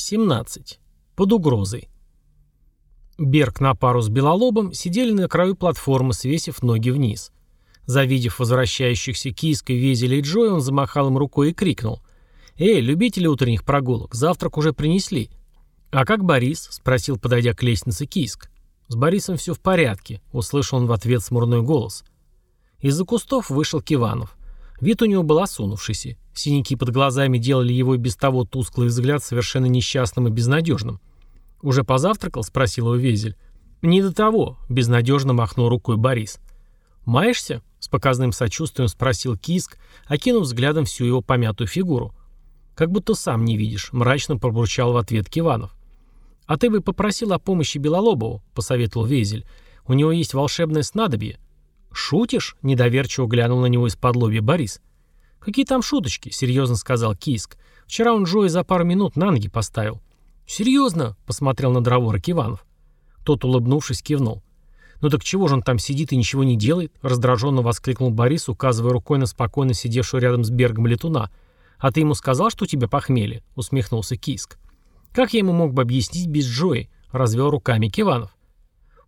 17. Под угрозой. Берг на пару с Белолобом сидели на краю платформы, свесив ноги вниз. Завидев возвращающихся Киска, Везеля и Джой, он замахал им рукой и крикнул. «Эй, любители утренних прогулок, завтрак уже принесли». «А как Борис?» — спросил, подойдя к лестнице Киск. «С Борисом все в порядке», — услышал он в ответ смурной голос. Из-за кустов вышел Киванов. Вид у него был осунувшийся. Синяки под глазами делали его и без того тусклый взгляд совершенно несчастным и безнадежным. «Уже позавтракал?» — спросил его Везель. «Не до того», — безнадежно махнул рукой Борис. «Маешься?» — с показным сочувствием спросил Киск, окинув взглядом всю его помятую фигуру. «Как будто сам не видишь», — мрачно пробурчал в ответ Киванов. «А ты бы попросил о помощи Белолобову», — посоветовал Везель. «У него есть волшебное снадобье». «Шутишь?» — недоверчиво глянул на него из-под лобья Борис. «Какие там шуточки?» — серьезно сказал Киск. «Вчера он Джои за пару минут на ноги поставил». «Серьезно?» — посмотрел на Дроворок Иванов. Тот, улыбнувшись, кивнул. «Ну так чего же он там сидит и ничего не делает?» — раздраженно воскликнул Борис, указывая рукой на спокойно сидевшего рядом с Бергом летуна. «А ты ему сказал, что у тебя похмелье?» — усмехнулся Киск. «Как я ему мог бы объяснить без Джои?» — развел руками Киванов.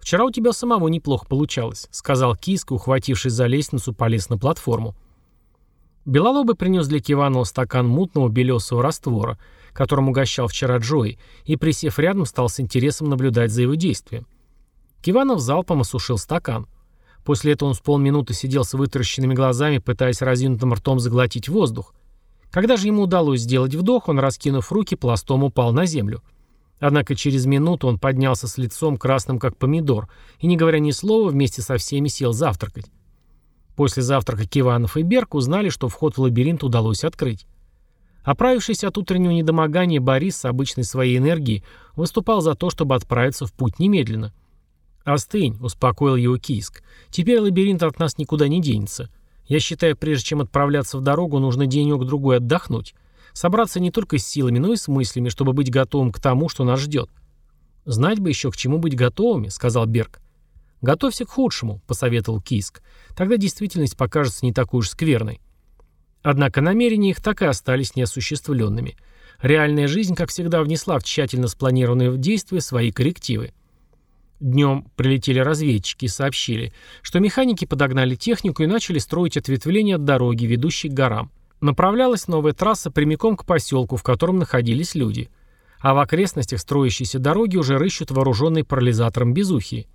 «Вчера у тебя самого неплохо получалось», — сказал Киск, ухватившись за лестницу, полез на платформу. Белолобый принес для Киванова стакан мутного белесого раствора, которым угощал вчера Джои, и, присев рядом, стал с интересом наблюдать за его действием. Киванов залпом осушил стакан. После этого он с полминуты сидел с вытаращенными глазами, пытаясь разинутым ртом заглотить воздух. Когда же ему удалось сделать вдох, он, раскинув руки, пластом упал на землю. Однако через минуту он поднялся с лицом красным как помидор и, не говоря ни слова, вместе со всеми сел завтракать. После завтрака Киванов и Берг узнали, что вход в лабиринт удалось открыть. Оправившись от утреннего недомогания, Борис с обычной своей энергией выступал за то, чтобы отправиться в путь немедленно. «Остынь», — успокоил его Кийск. «Теперь лабиринт от нас никуда не денется. Я считаю, прежде чем отправляться в дорогу, нужно денек-другой отдохнуть. Собраться не только с силами, но и с мыслями, чтобы быть готовым к тому, что нас ждет». «Знать бы еще, к чему быть готовыми», — сказал Берг. «Готовься к худшему», — посоветовал Киск. «Тогда действительность покажется не такой уж скверной». Однако намерения их так и остались неосуществленными. Реальная жизнь, как всегда, внесла в тщательно спланированные в действие свои коррективы. Днем прилетели разведчики и сообщили, что механики подогнали технику и начали строить ответвление от дороги, ведущей к горам. Направлялась новая трасса прямиком к поселку, в котором находились люди. А в окрестностях строящейся дороги уже рыщут вооруженные парализатором безухи.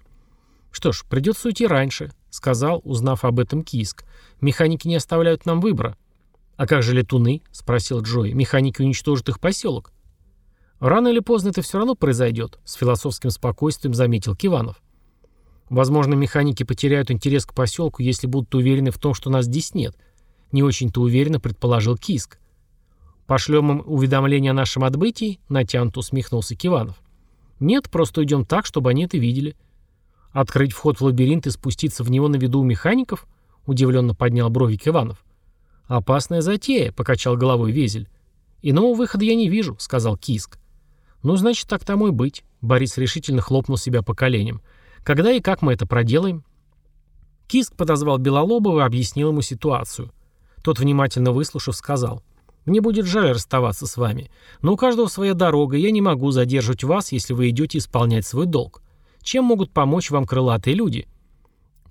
«Что ж, придется уйти раньше», — сказал, узнав об этом Киск. «Механики не оставляют нам выбора». «А как же летуны?» — спросил Джой. «Механики уничтожат их поселок». «Рано или поздно это все равно произойдет», — с философским спокойствием заметил Киванов. «Возможно, механики потеряют интерес к поселку, если будут уверены в том, что нас здесь нет», — не очень-то уверенно предположил Киск. «Пошлем им уведомление о нашем отбытии?» — натянуто усмехнулся Киванов. «Нет, просто уйдем так, чтобы они это видели». «Открыть вход в лабиринт и спуститься в него на виду у механиков?» — удивленно поднял бровик Иванов. «Опасная затея», — покачал головой Везель. «Иного выхода я не вижу», — сказал Киск. «Ну, значит, так тому и быть», — Борис решительно хлопнул себя по коленям. «Когда и как мы это проделаем?» Киск подозвал Белолобова и объяснил ему ситуацию. Тот, внимательно выслушав, сказал. «Мне будет жаль расставаться с вами, но у каждого своя дорога, я не могу задерживать вас, если вы идете исполнять свой долг. Чем могут помочь вам крылатые люди?»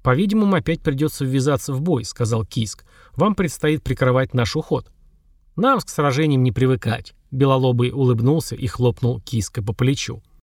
«По-видимому, опять придется ввязаться в бой», — сказал Киск. «Вам предстоит прикрывать наш уход». «Нам к сражениям не привыкать», — Белолобый улыбнулся и хлопнул Киска по плечу.